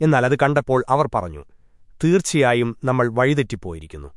എന്നാൽ അത് കണ്ടപ്പോൾ അവർ പറഞ്ഞു തീർച്ചയായും നമ്മൾ വഴിതെറ്റിപ്പോയിരിക്കുന്നു.